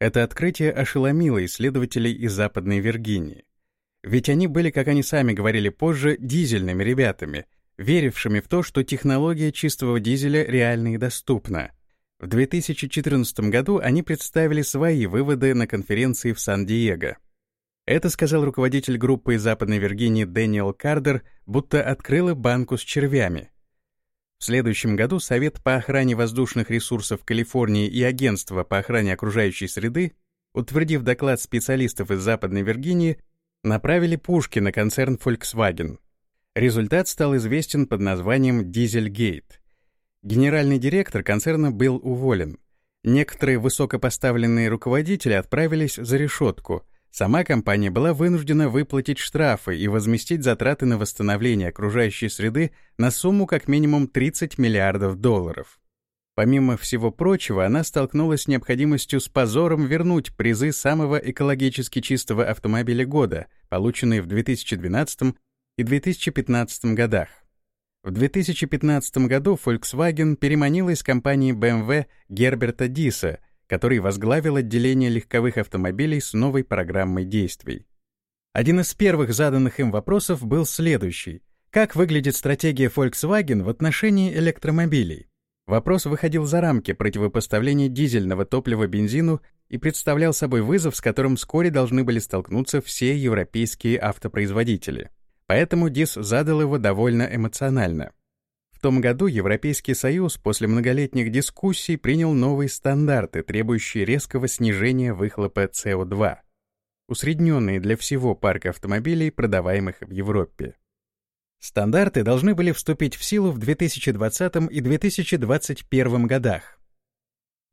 Это открытие ошеломило исследователей из Западной Виргинии. Ведь они были, как они сами говорили позже, дизельными ребятами, верившими в то, что технология чистого дизеля реальна и доступна. В 2014 году они представили свои выводы на конференции в Сан-Диего. Это сказал руководитель группы из Западной Виргинии Дэниел Кардер, будто открыла банку с червями. В следующем году Совет по охране воздушных ресурсов Калифорнии и Агентство по охране окружающей среды, утвердив доклад специалистов из Западной Виргинии, направили пушки на концерн Volkswagen. Результат стал известен под названием «Дизельгейт». Генеральный директор концерна был уволен. Некоторые высокопоставленные руководители отправились за решетку, Сама компания была вынуждена выплатить штрафы и возместить затраты на восстановление окружающей среды на сумму как минимум 30 миллиардов долларов. Помимо всего прочего, она столкнулась с необходимостью с позором вернуть призы самого экологически чистого автомобиля года, полученные в 2012 и 2015 годах. В 2015 году Volkswagen переманила из компании BMW Герберта Диса — который возглавил отделение легковых автомобилей с новой программой действий. Один из первых заданных им вопросов был следующий. Как выглядит стратегия Volkswagen в отношении электромобилей? Вопрос выходил за рамки противопоставления дизельного топлива бензину и представлял собой вызов, с которым вскоре должны были столкнуться все европейские автопроизводители. Поэтому Дис задал его довольно эмоционально. В том году Европейский Союз после многолетних дискуссий принял новые стандарты, требующие резкого снижения выхлопа СО2, усредненные для всего парка автомобилей, продаваемых в Европе. Стандарты должны были вступить в силу в 2020 и 2021 годах.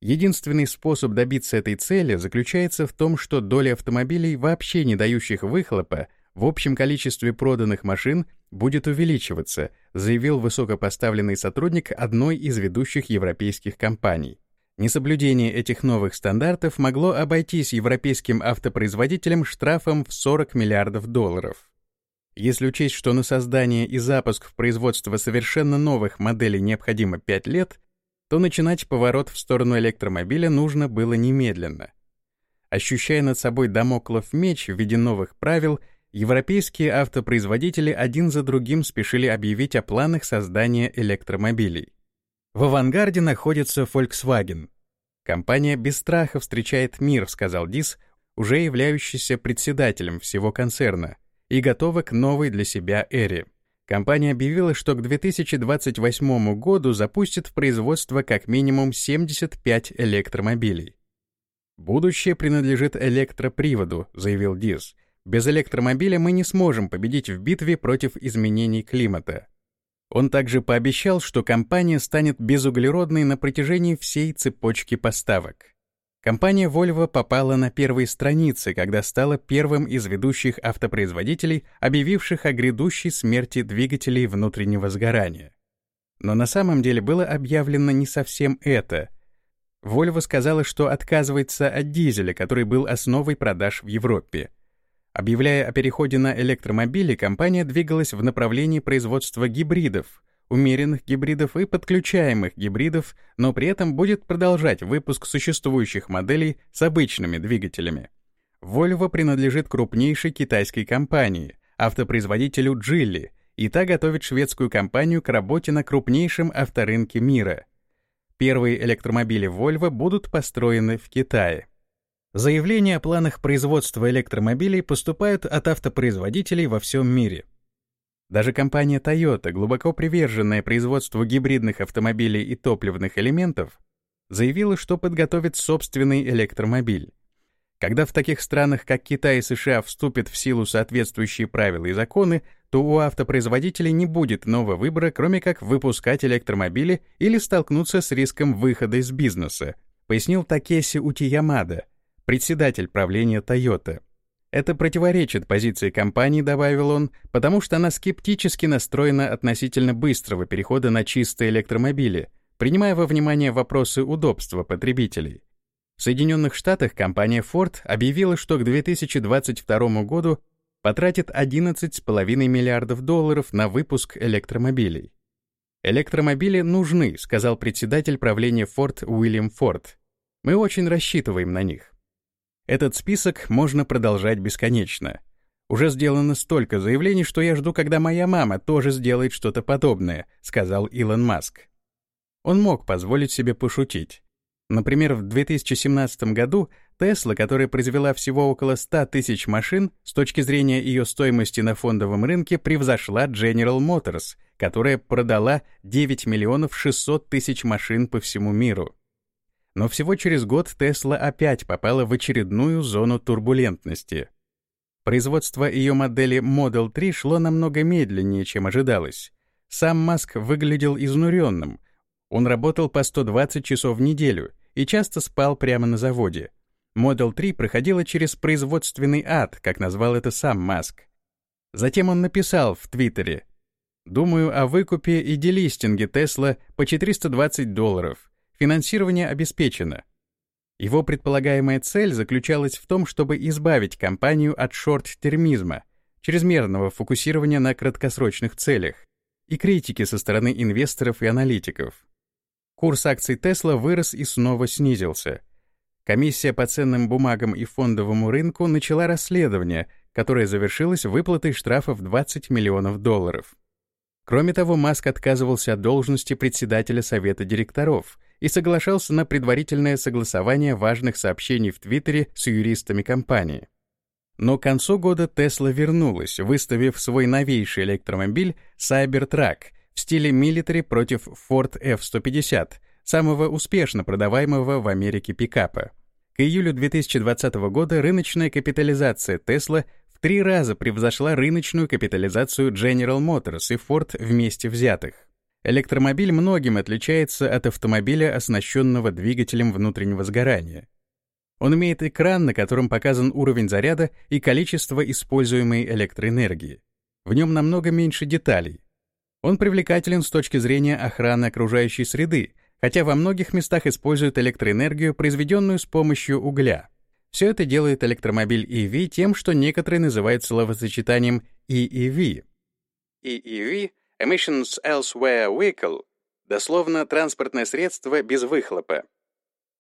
Единственный способ добиться этой цели заключается в том, что доля автомобилей, вообще не дающих выхлопа, в общем количестве проданных машин будет увеличиваться, заявил высокопоставленный сотрудник одной из ведущих европейских компаний. Несоблюдение этих новых стандартов могло обойтись европейским автопроизводителям штрафом в 40 миллиардов долларов. Если учесть, что на создание и запуск в производство совершенно новых моделей необходимо 5 лет, то начинать поворот в сторону электромобиля нужно было немедленно. Ощущая над собой домоклов меч в виде новых правил — Европейские автопроизводители один за другим спешили объявить о планах создания электромобилей. В авангарде находится Volkswagen. Компания без страха встречает мир, сказал Дис, уже являющийся председателем всего концерна, и готова к новой для себя эре. Компания объявила, что к 2028 году запустит в производство как минимум 75 электромобилей. «Будущее принадлежит электроприводу», — заявил Дис, — без электромобиля мы не сможем победить в битве против изменений климата. Он также пообещал, что компания станет безуглеродной на протяжении всей цепочки поставок. Компания Volvo попала на первые страницы, когда стала первым из ведущих автопроизводителей, объявивших о грядущей смерти двигателей внутреннего сгорания. Но на самом деле было объявлено не совсем это. Volvo сказала, что отказывается от дизеля, который был основой продаж в Европе. Объявляя о переходе на электромобили, компания двигалась в направлении производства гибридов, умеренных гибридов и подключаемых гибридов, но при этом будет продолжать выпуск существующих моделей с обычными двигателями. Volvo принадлежит крупнейшей китайской компании, автопроизводителю Geely, и та готовит шведскую компанию к работе на крупнейшем авторынке мира. Первые электромобили Volvo будут построены в Китае. Заявления о планах производства электромобилей поступают от автопроизводителей во всем мире. Даже компания Toyota, глубоко приверженная производству гибридных автомобилей и топливных элементов, заявила, что подготовит собственный электромобиль. Когда в таких странах, как Китай и США, вступят в силу соответствующие правила и законы, то у автопроизводителей не будет нового выбора, кроме как выпускать электромобили или столкнуться с риском выхода из бизнеса, пояснил Такеси Утиямада, председатель правления Toyota. Это противоречит позиции компании, добавил он, потому что она скептически настроена относительно быстрого перехода на чистые электромобили, принимая во внимание вопросы удобства потребителей. В Соединенных Штатах компания Ford объявила, что к 2022 году потратит 11,5 миллиардов долларов на выпуск электромобилей. «Электромобили нужны», — сказал председатель правления Ford Уильям Форд. «Мы очень рассчитываем на них». Этот список можно продолжать бесконечно. Уже сделано столько заявлений, что я жду, когда моя мама тоже сделает что-то подобное, сказал Илон Маск. Он мог позволить себе пошутить. Например, в 2017 году Tesla, которая произвела всего около 100 тысяч машин, с точки зрения ее стоимости на фондовом рынке превзошла General Motors, которая продала 9 миллионов 600 тысяч машин по всему миру. Но всего через год Tesla опять попала в очередную зону турбулентности. Производство ее модели Model 3 шло намного медленнее, чем ожидалось. Сам Маск выглядел изнуренным. Он работал по 120 часов в неделю и часто спал прямо на заводе. Model 3 проходила через производственный ад, как назвал это сам Маск. Затем он написал в Твиттере «Думаю о выкупе и делистинге Tesla по 420 долларов. Финансирование обеспечено». Его предполагаемая цель заключалась в том, чтобы избавить компанию от шорт-термизма, чрезмерного фокусирования на краткосрочных целях, и критики со стороны инвесторов и аналитиков. Курс акций Tesla вырос и снова снизился. Комиссия по ценным бумагам и фондовому рынку начала расследование, которое завершилось выплатой штрафа в 20 миллионов долларов. Кроме того, Маск отказывался от должности председателя совета директоров и соглашался на предварительное согласование важных сообщений в Твиттере с юристами компании. Но к концу года Tesla вернулась, выставив свой новейший электромобиль Cybertruck в стиле милитари против Ford F-150, самого успешно продаваемого в Америке пикапа. К июлю 2020 года рыночная капитализация Tesla в три раза превзошла рыночную капитализацию General Motors и Ford вместе взятых. Электромобиль многим отличается от автомобиля, оснащенного двигателем внутреннего сгорания. Он имеет экран, на котором показан уровень заряда и количество используемой электроэнергии. В нем намного меньше деталей, он привлекателен с точки зрения охраны окружающей среды, хотя во многих местах используют электроэнергию, произведенную с помощью угля. Все это делает электромобиль EV тем, что некоторые называют словосочетанием EEV. EEV — Emissions Elsewhere Vehicle, дословно транспортное средство без выхлопа.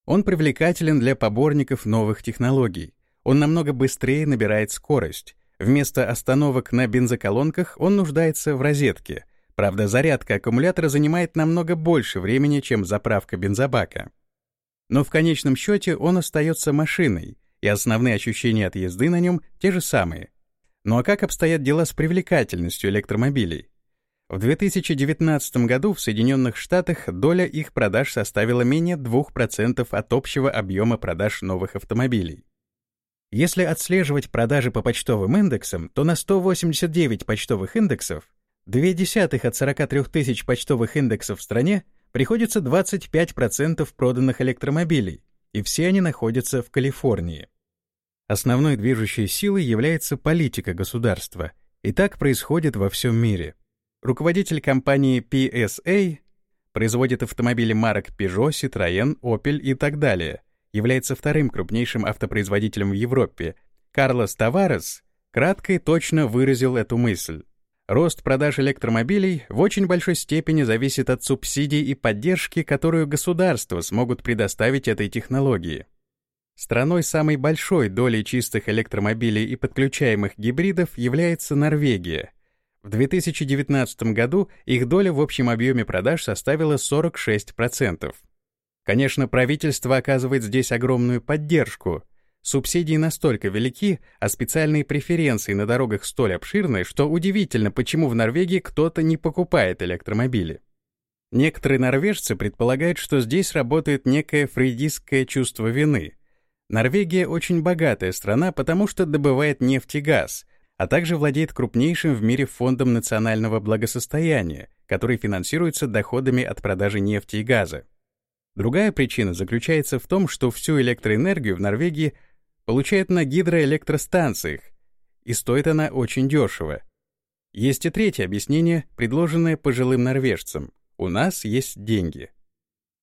Он привлекателен для поборников новых технологий. Он намного быстрее набирает скорость. Вместо остановок на бензоколонках он нуждается в розетке — Правда, зарядка аккумулятора занимает намного больше времени, чем заправка бензобака. Но в конечном счете он остается машиной, и основные ощущения от езды на нем те же самые. Ну а как обстоят дела с привлекательностью электромобилей? В 2019 году в Соединенных Штатах доля их продаж составила менее 2% от общего объема продаж новых автомобилей. Если отслеживать продажи по почтовым индексам, то на 189 почтовых индексов Две десятых от 43 тысяч почтовых индексов в стране приходится 25% проданных электромобилей, и все они находятся в Калифорнии. Основной движущей силой является политика государства, и так происходит во всем мире. Руководитель компании PSA производит автомобили марок Peugeot, Citroën, Opel и так далее, является вторым крупнейшим автопроизводителем в Европе. Карлос Таварес кратко и точно выразил эту мысль. Рост продаж электромобилей в очень большой степени зависит от субсидий и поддержки, которую государства смогут предоставить этой технологии. Страной самой большой долей чистых электромобилей и подключаемых гибридов является Норвегия. В 2019 году их доля в общем объеме продаж составила 46%. Конечно, правительство оказывает здесь огромную поддержку — Субсидии настолько велики, а специальные преференции на дорогах столь обширны, что удивительно, почему в Норвегии кто-то не покупает электромобили. Некоторые норвежцы предполагают, что здесь работает некое фрейдистское чувство вины. Норвегия очень богатая страна, потому что добывает нефть и газ, а также владеет крупнейшим в мире фондом национального благосостояния, который финансируется доходами от продажи нефти и газа. Другая причина заключается в том, что всю электроэнергию в Норвегии получает на гидроэлектростанциях, и стоит она очень дешево. Есть и третье объяснение, предложенное пожилым норвежцам. У нас есть деньги.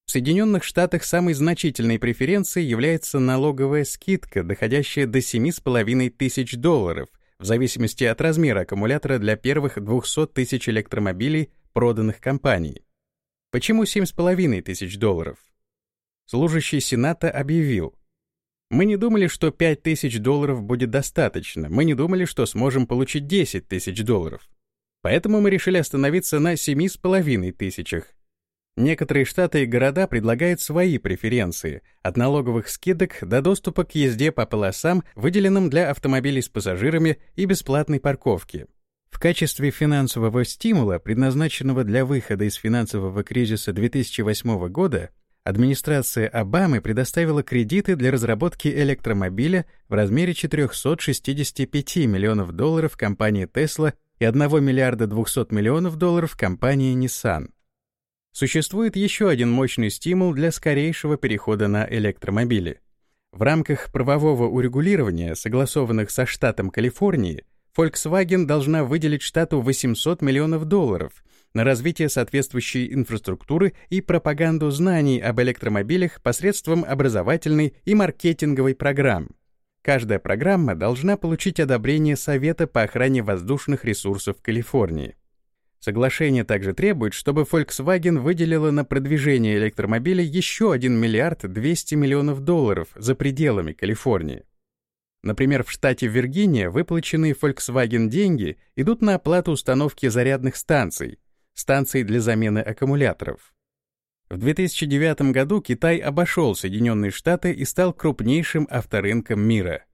В Соединенных Штатах самой значительной преференцией является налоговая скидка, доходящая до 7,5 тысяч долларов, в зависимости от размера аккумулятора для первых 200 тысяч электромобилей, проданных компанией. Почему 7,5 тысяч долларов? Служащий Сената объявил, Мы не думали, что 5 тысяч долларов будет достаточно. Мы не думали, что сможем получить 10 тысяч долларов. Поэтому мы решили остановиться на 7,5 тысячах. Некоторые штаты и города предлагают свои преференции, от налоговых скидок до доступа к езде по полосам, выделенным для автомобилей с пассажирами и бесплатной парковки. В качестве финансового стимула, предназначенного для выхода из финансового кризиса 2008 года, администрация Обамы предоставила кредиты для разработки электромобиля в размере 465 миллионов долларов компании Tesla и 1 миллиарда 200 миллионов долларов компании Nissan. Существует еще один мощный стимул для скорейшего перехода на электромобили. В рамках правового урегулирования, согласованных со штатом Калифорнии, Volkswagen должна выделить штату 800 миллионов долларов на развитие соответствующей инфраструктуры и пропаганду знаний об электромобилях посредством образовательной и маркетинговой программ. Каждая программа должна получить одобрение Совета по охране воздушных ресурсов Калифорнии. Соглашение также требует, чтобы Volkswagen выделила на продвижение электромобилей еще 1 миллиард 200 миллионов долларов за пределами Калифорнии. Например, в штате Виргиния выплаченные Volkswagen деньги идут на оплату установки зарядных станций, станций для замены аккумуляторов. В 2009 году Китай обошел Соединенные Штаты и стал крупнейшим авторынком мира.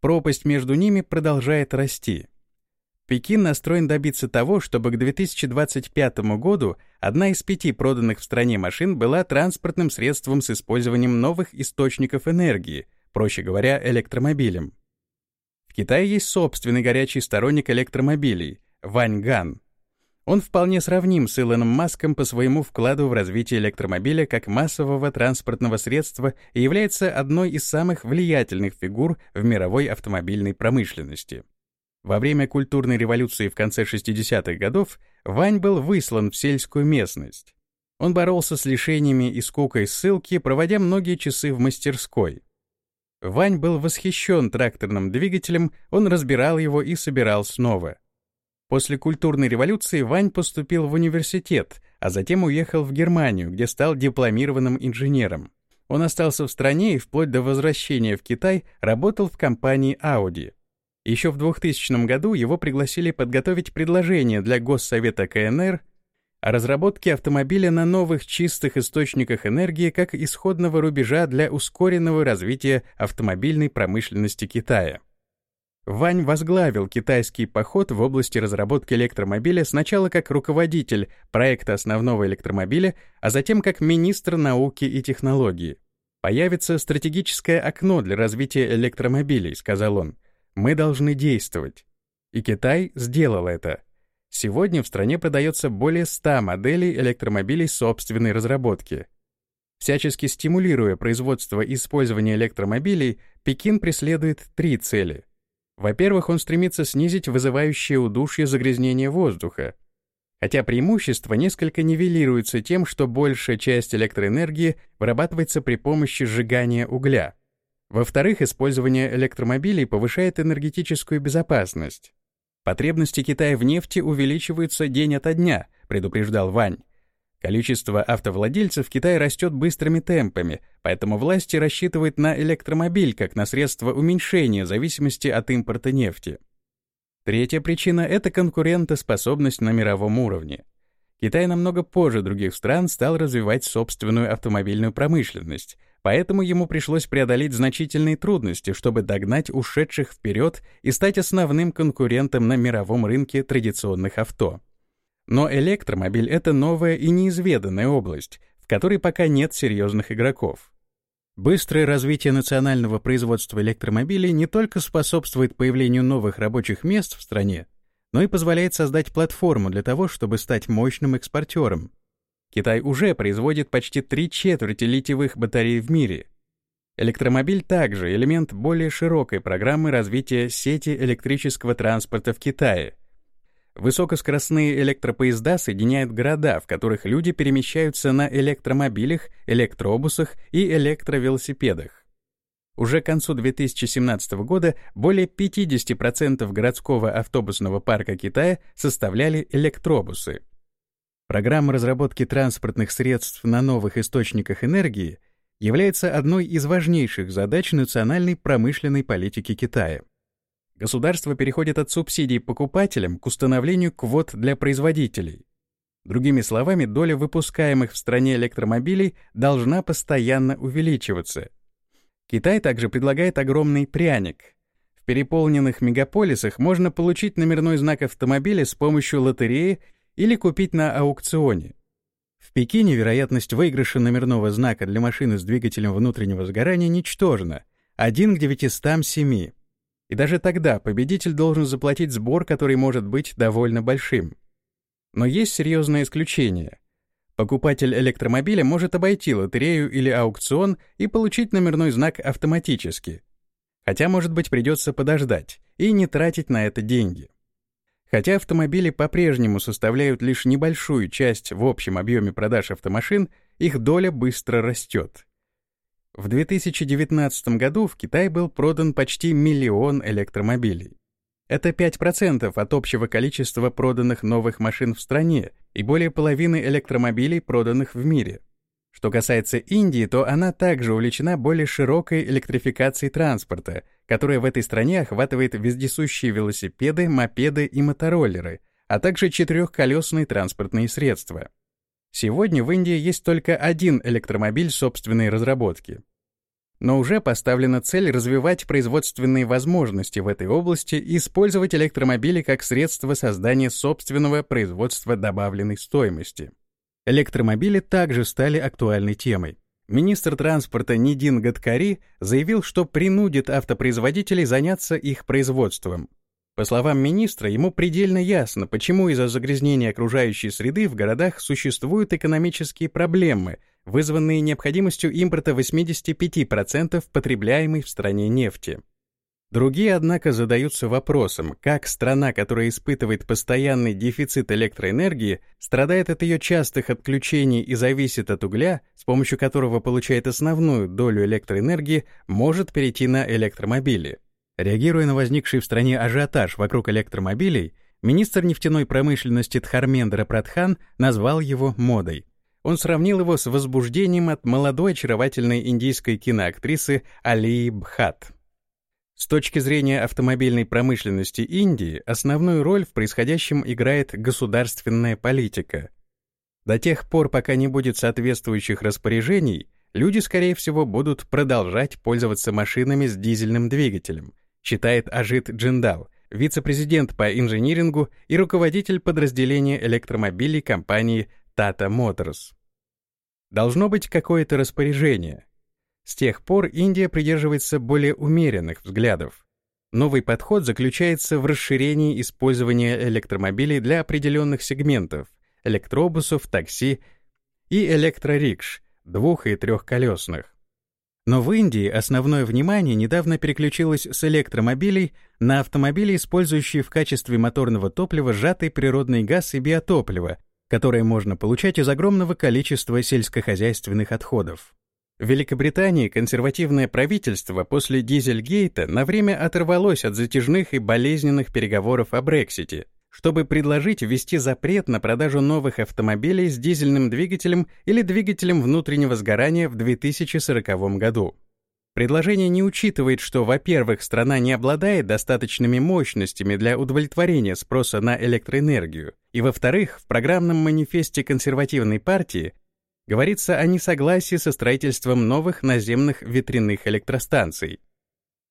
Пропасть между ними продолжает расти. Пекин настроен добиться того, чтобы к 2025 году одна из пяти проданных в стране машин была транспортным средством с использованием новых источников энергии, проще говоря, электромобилем. В Китае есть собственный горячий сторонник электромобилей — Ваньган. Он вполне сравним с Илоном Маском по своему вкладу в развитие электромобиля как массового транспортного средства и является одной из самых влиятельных фигур в мировой автомобильной промышленности. Во время культурной революции в конце 60-х годов Вань был выслан в сельскую местность. Он боролся с лишениями и скукой ссылки, проводя многие часы в мастерской. Вань был восхищен тракторным двигателем, он разбирал его и собирал снова. После культурной революции Вань поступил в университет, а затем уехал в Германию, где стал дипломированным инженером. Он остался в стране и вплоть до возвращения в Китай работал в компании Audi. Еще в 2000 году его пригласили подготовить предложение для Госсовета КНР о разработке автомобиля на новых чистых источниках энергии как исходного рубежа для ускоренного развития автомобильной промышленности Китая. Вань возглавил китайский поход в области разработки электромобиля сначала как руководитель проекта основного электромобиля, а затем как министр науки и технологии. «Появится стратегическое окно для развития электромобилей», — сказал он. Мы должны действовать. И Китай сделал это. Сегодня в стране продается более 100 моделей электромобилей собственной разработки. Всячески стимулируя производство и использование электромобилей, Пекин преследует три цели. Во-первых, он стремится снизить вызывающее удушье загрязнение воздуха, хотя преимущество несколько нивелируется тем, что большая часть электроэнергии вырабатывается при помощи сжигания угля. Во-вторых, использование электромобилей повышает энергетическую безопасность. Потребности Китая в нефти увеличиваются день ото дня, предупреждал Вань. Количество автовладельцев в Китае растет быстрыми темпами, поэтому власти рассчитывают на электромобиль как на средство уменьшения зависимости от импорта нефти. Третья причина — это конкурентоспособность на мировом уровне. Китай намного позже других стран стал развивать собственную автомобильную промышленность, поэтому ему пришлось преодолеть значительные трудности, чтобы догнать ушедших вперед и стать основным конкурентом на мировом рынке традиционных авто. Но электромобиль — это новая и неизведанная область, в которой пока нет серьезных игроков. Быстрое развитие национального производства электромобилей не только способствует появлению новых рабочих мест в стране, но и позволяет создать платформу для того, чтобы стать мощным экспортером. Китай уже производит почти три четверти литиевых батарей в мире. Электромобиль также элемент более широкой программы развития сети электрического транспорта в Китае. Высокоскоростные электропоезда соединяют города, в которых люди перемещаются на электромобилях, электробусах и электровелосипедах. Уже к концу 2017 года более 50% городского автобусного парка Китая составляли электробусы. Программа разработки транспортных средств на новых источниках энергии является одной из важнейших задач национальной промышленной политики Китая. Государство переходит от субсидий покупателям к установлению квот для производителей. Другими словами, доля выпускаемых в стране электромобилей должна постоянно увеличиваться. Китай также предлагает огромный пряник. В переполненных мегаполисах можно получить номерной знак автомобиля с помощью лотереи или купить на аукционе. В Пекине вероятность выигрыша номерного знака для машины с двигателем внутреннего сгорания ничтожна — 1 к 907. И даже тогда победитель должен заплатить сбор, который может быть довольно большим. Но есть серьезное исключение. Покупатель электромобиля может обойти лотерею или аукцион и получить номерной знак автоматически. Хотя, может быть, придется подождать и не тратить на это деньги. Хотя автомобили по-прежнему составляют лишь небольшую часть в общем объеме продаж автомашин, их доля быстро растет. В 2019 году в Китае был продан почти миллион электромобилей. Это 5% от общего количества проданных новых машин в стране и более половины электромобилей, проданных в мире. Что касается Индии, то она также увлечена более широкой электрификацией транспорта, которая в этой стране охватывает вездесущие велосипеды, мопеды и мотороллеры, а также четырехколесные транспортные средства. Сегодня в Индии есть только один электромобиль собственной разработки. Но уже поставлена цель развивать производственные возможности в этой области и использовать электромобили как средство создания собственного производства добавленной стоимости. Электромобили также стали актуальной темой. Министр транспорта Нидин Гадкари заявил, что принудит автопроизводителей заняться их производством. По словам министра, ему предельно ясно, почему из-за загрязнения окружающей среды в городах существуют экономические проблемы, вызванные необходимостью импорта 85% потребляемой в стране нефти. Другие, однако, задаются вопросом, как страна, которая испытывает постоянный дефицит электроэнергии, страдает от ее частых отключений и зависит от угля, с помощью которого получает основную долю электроэнергии, может перейти на электромобили. Реагируя на возникший в стране ажиотаж вокруг электромобилей, министр нефтяной промышленности Дхармендра Прадхан назвал его модой. Он сравнил его с возбуждением от молодой очаровательной индийской киноактрисы Алии Бхат. С точки зрения автомобильной промышленности Индии, основную роль в происходящем играет государственная политика. До тех пор, пока не будет соответствующих распоряжений, люди, скорее всего, будут продолжать пользоваться машинами с дизельным двигателем, считает Ажит Джиндал, вице-президент по инжинирингу и руководитель подразделения электромобилей компании Tata Motors. Должно быть какое-то распоряжение — с тех пор Индия придерживается более умеренных взглядов. Новый подход заключается в расширении использования электромобилей для определенных сегментов — электробусов, такси и электрорикш, двух- и трехколесных. Но в Индии основное внимание недавно переключилось с электромобилей на автомобили, использующие в качестве моторного топлива сжатый природный газ и биотопливо, которое можно получать из огромного количества сельскохозяйственных отходов. В Великобритании консервативное правительство после Дизельгейта на время оторвалось от затяжных и болезненных переговоров о Брексите, чтобы предложить ввести запрет на продажу новых автомобилей с дизельным двигателем или двигателем внутреннего сгорания в 2040 году. Предложение не учитывает, что, во-первых, страна не обладает достаточными мощностями для удовлетворения спроса на электроэнергию, и, во-вторых, в программном манифесте консервативной партии говорится о несогласии со строительством новых наземных ветряных электростанций.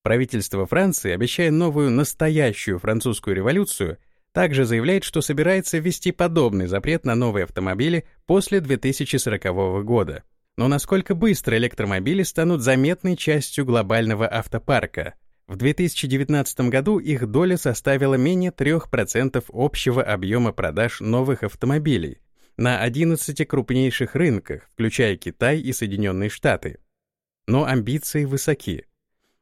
Правительство Франции, обещая новую настоящую французскую революцию, также заявляет, что собирается ввести подобный запрет на новые автомобили после 2040 года. Но насколько быстро электромобили станут заметной частью глобального автопарка? В 2019 году их доля составила менее 3% общего объема продаж новых автомобилей, на 11 крупнейших рынках, включая Китай и Соединенные Штаты. Но амбиции высоки.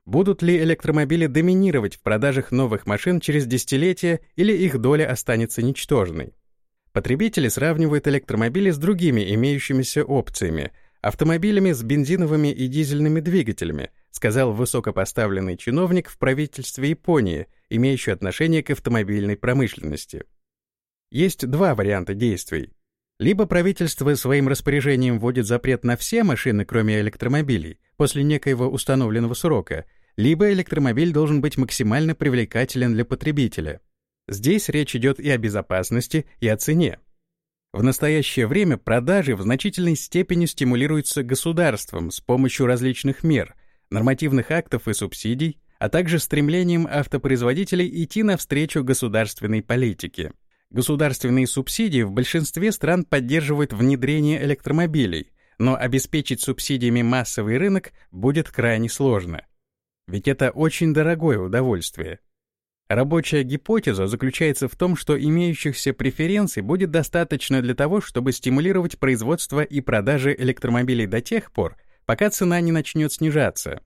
Будут ли электромобили доминировать в продажах новых машин через десятилетия или их доля останется ничтожной? Потребители сравнивают электромобили с другими имеющимися опциями, автомобилями с бензиновыми и дизельными двигателями, сказал высокопоставленный чиновник в правительстве Японии, имеющий отношение к автомобильной промышленности. Есть два варианта действий Либо правительство своим распоряжением вводит запрет на все машины, кроме электромобилей, после некоего установленного срока, либо электромобиль должен быть максимально привлекателен для потребителя. Здесь речь идет и о безопасности, и о цене. В настоящее время продажи в значительной степени стимулируются государством с помощью различных мер, нормативных актов и субсидий, а также стремлением автопроизводителей идти навстречу государственной политике. Государственные субсидии в большинстве стран поддерживают внедрение электромобилей, но обеспечить субсидиями массовый рынок будет крайне сложно. Ведь это очень дорогое удовольствие. Рабочая гипотеза заключается в том, что имеющихся преференций будет достаточно для того, чтобы стимулировать производство и продажи электромобилей до тех пор, пока цена не начнет снижаться.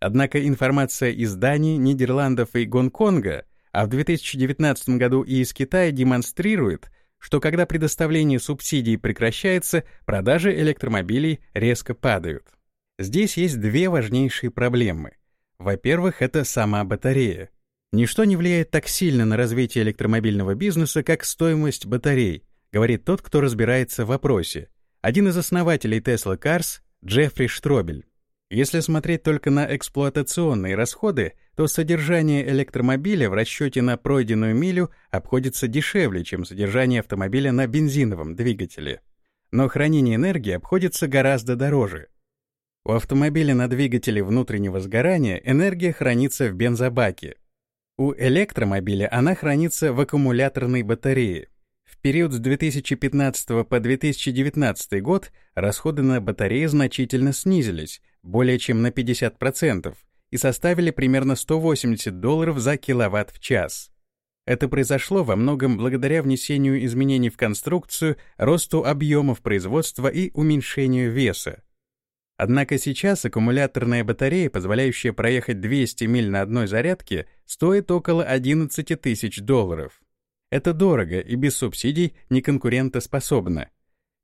Однако информация из Дании, Нидерландов и Гонконга, а в 2019 году и из Китая демонстрирует, что когда предоставление субсидий прекращается, продажи электромобилей резко падают. Здесь есть две важнейшие проблемы. Во-первых, это сама батарея. Ничто не влияет так сильно на развитие электромобильного бизнеса, как стоимость батарей, говорит тот, кто разбирается в вопросе. Один из основателей Tesla Cars — Джеффри Штробель. Если смотреть только на эксплуатационные расходы, то содержание электромобиля в расчете на пройденную милю обходится дешевле, чем содержание автомобиля на бензиновом двигателе. Но хранение энергии обходится гораздо дороже. У автомобиля на двигателе внутреннего сгорания энергия хранится в бензобаке, у электромобиля она хранится в аккумуляторной батарее. В период с 2015 по 2019 год расходы на батареи значительно снизились, более чем на 50%, и составили примерно 180 долларов за киловатт в час. Это произошло во многом благодаря внесению изменений в конструкцию, росту объемов производства и уменьшению веса. Однако сейчас аккумуляторная батарея, позволяющая проехать 200 миль на одной зарядке, стоит около 11 тысяч долларов. Это дорого и без субсидий не конкурентоспособно.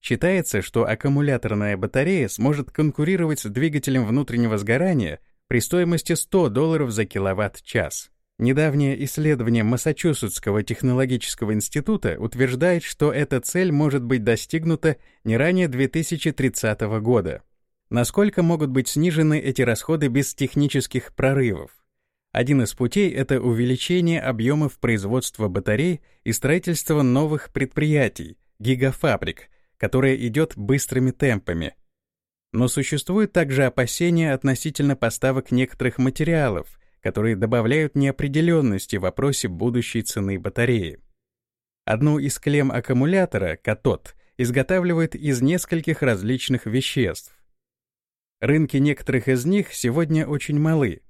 Считается, что аккумуляторная батарея сможет конкурировать с двигателем внутреннего сгорания при стоимости 100 долларов за киловатт-час. Недавнее исследование Массачусетского технологического института утверждает, что эта цель может быть достигнута не ранее 2030 года. Насколько могут быть снижены эти расходы без технических прорывов? Один из путей — это увеличение объемов производства батарей и строительство новых предприятий, гигафабрик, которое идет быстрыми темпами. Но существует также опасения относительно поставок некоторых материалов, которые добавляют неопределенности в вопросе будущей цены батареи. Одну из клем аккумулятора, катод, изготавливают из нескольких различных веществ. Рынки некоторых из них сегодня очень малы.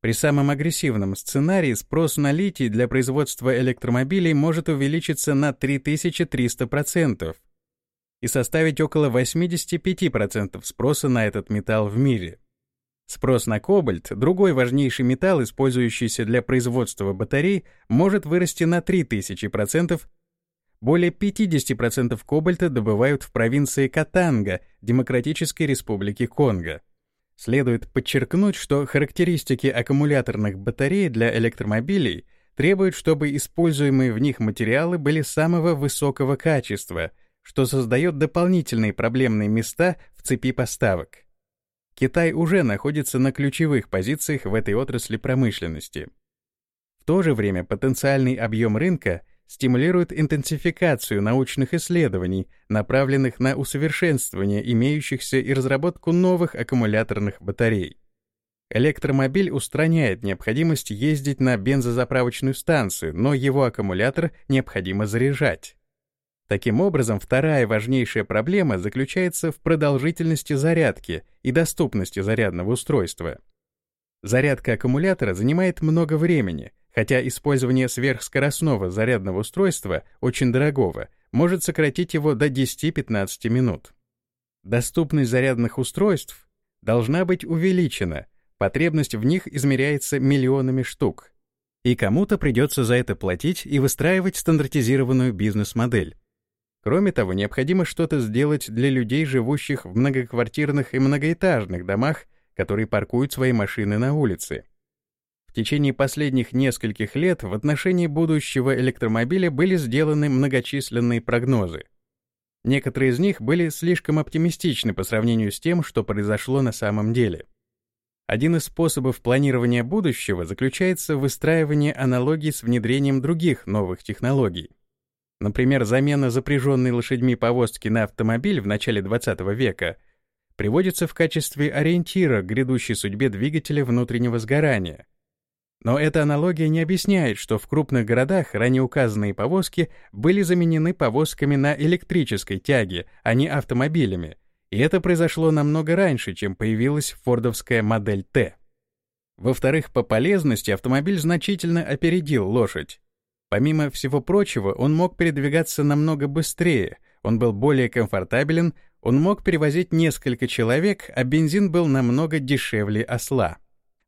При самом агрессивном сценарии спрос на литий для производства электромобилей может увеличиться на 3300% и составить около 85% спроса на этот металл в мире. Спрос на кобальт, другой важнейший металл, использующийся для производства батарей, может вырасти на 3000% более 50% кобальта добывают в провинции Катанга, Демократической Республики Конго. Следует подчеркнуть, что характеристики аккумуляторных батарей для электромобилей требуют, чтобы используемые в них материалы были самого высокого качества, что создает дополнительные проблемные места в цепи поставок. Китай уже находится на ключевых позициях в этой отрасли промышленности. В то же время потенциальный объем рынка стимулирует интенсификацию научных исследований, направленных на усовершенствование имеющихся и разработку новых аккумуляторных батарей. Электромобиль устраняет необходимость ездить на бензозаправочную станцию, но его аккумулятор необходимо заряжать. Таким образом, вторая важнейшая проблема заключается в продолжительности зарядки и доступности зарядного устройства. Зарядка аккумулятора занимает много времени, хотя использование сверхскоростного зарядного устройства, очень дорогого, может сократить его до 10-15 минут. Доступность зарядных устройств должна быть увеличена, потребность в них измеряется миллионами штук. И кому-то придется за это платить и выстраивать стандартизированную бизнес-модель. Кроме того, необходимо что-то сделать для людей, живущих в многоквартирных и многоэтажных домах, которые паркуют свои машины на улице. В течение последних нескольких лет в отношении будущего электромобиля были сделаны многочисленные прогнозы. Некоторые из них были слишком оптимистичны по сравнению с тем, что произошло на самом деле. Один из способов планирования будущего заключается в выстраивании аналогий с внедрением других новых технологий. Например, замена запряженной лошадьми повозки на автомобиль в начале 20 века приводится в качестве ориентира к грядущей судьбе двигателя внутреннего сгорания. Но эта аналогия не объясняет, что в крупных городах ранее указанные повозки были заменены повозками на электрической тяге, а не автомобилями, и это произошло намного раньше, чем появилась фордовская модель Т. Во-вторых, по полезности автомобиль значительно опередил лошадь. Помимо всего прочего, он мог передвигаться намного быстрее, он был более комфортабелен, он мог перевозить несколько человек, а бензин был намного дешевле осла.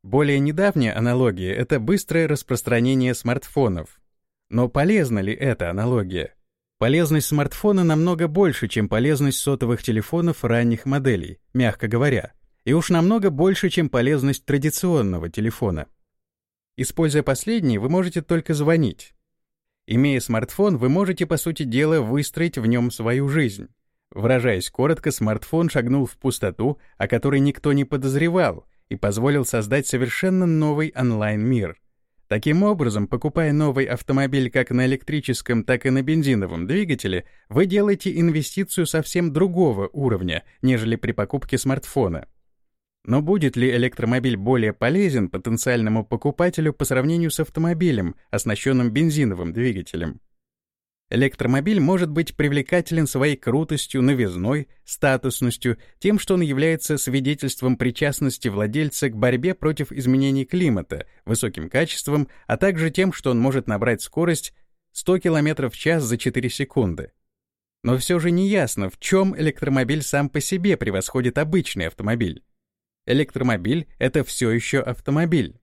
Более недавняя аналогия — это быстрое распространение смартфонов. Но полезна ли эта аналогия? Полезность смартфона намного больше, чем полезность сотовых телефонов ранних моделей, мягко говоря, и уж намного больше, чем полезность традиционного телефона. Используя последний, вы можете только звонить. Имея смартфон, вы можете, по сути дела, выстроить в нем свою жизнь. Выражаясь коротко, смартфон шагнул в пустоту, о которой никто не подозревал, и позволил создать совершенно новый онлайн-мир. Таким образом, покупая новый автомобиль как на электрическом, так и на бензиновом двигателе, вы делаете инвестицию совсем другого уровня, нежели при покупке смартфона. Но будет ли электромобиль более полезен потенциальному покупателю по сравнению с автомобилем, оснащенным бензиновым двигателем? Электромобиль может быть привлекателен своей крутостью, новизной, статусностью, тем, что он является свидетельством причастности владельца к борьбе против изменений климата, высоким качеством, а также тем, что он может набрать скорость 100 км в час за 4 секунды. Но все же не ясно, в чем электромобиль сам по себе превосходит обычный автомобиль. Электромобиль — это все еще автомобиль.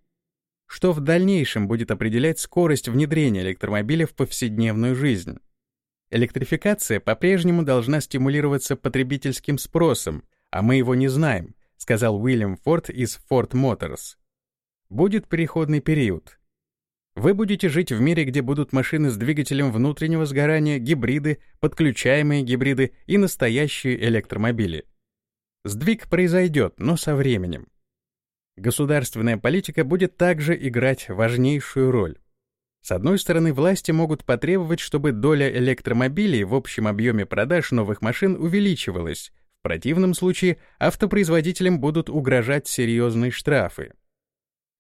Что в дальнейшем будет определять скорость внедрения электромобиля в повседневную жизнь? Электрификация по-прежнему должна стимулироваться потребительским спросом, а мы его не знаем, сказал Уильям Форд из Ford Motors. Будет переходный период. Вы будете жить в мире, где будут машины с двигателем внутреннего сгорания, гибриды, подключаемые гибриды и настоящие электромобили. Сдвиг произойдет, но со временем. Государственная политика будет также играть важнейшую роль. С одной стороны, власти могут потребовать, чтобы доля электромобилей в общем объеме продаж новых машин увеличивалась. В противном случае автопроизводителям будут угрожать серьезные штрафы.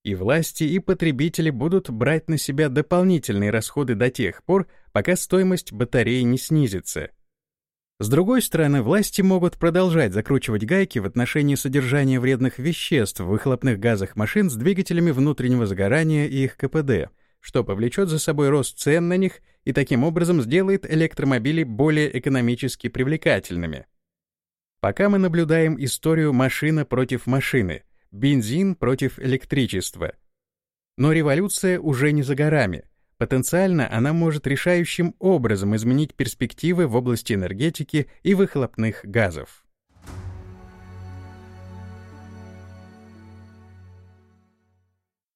И власти, и потребители будут брать на себя дополнительные расходы до тех пор, пока стоимость батареи не снизится — с другой стороны, власти могут продолжать закручивать гайки в отношении содержания вредных веществ в выхлопных газах машин с двигателями внутреннего сгорания и их КПД, что повлечет за собой рост цен на них и таким образом сделает электромобили более экономически привлекательными. Пока мы наблюдаем историю машина против машины, бензин против электричества. Но революция уже не за горами. Потенциально она может решающим образом изменить перспективы в области энергетики и выхлопных газов.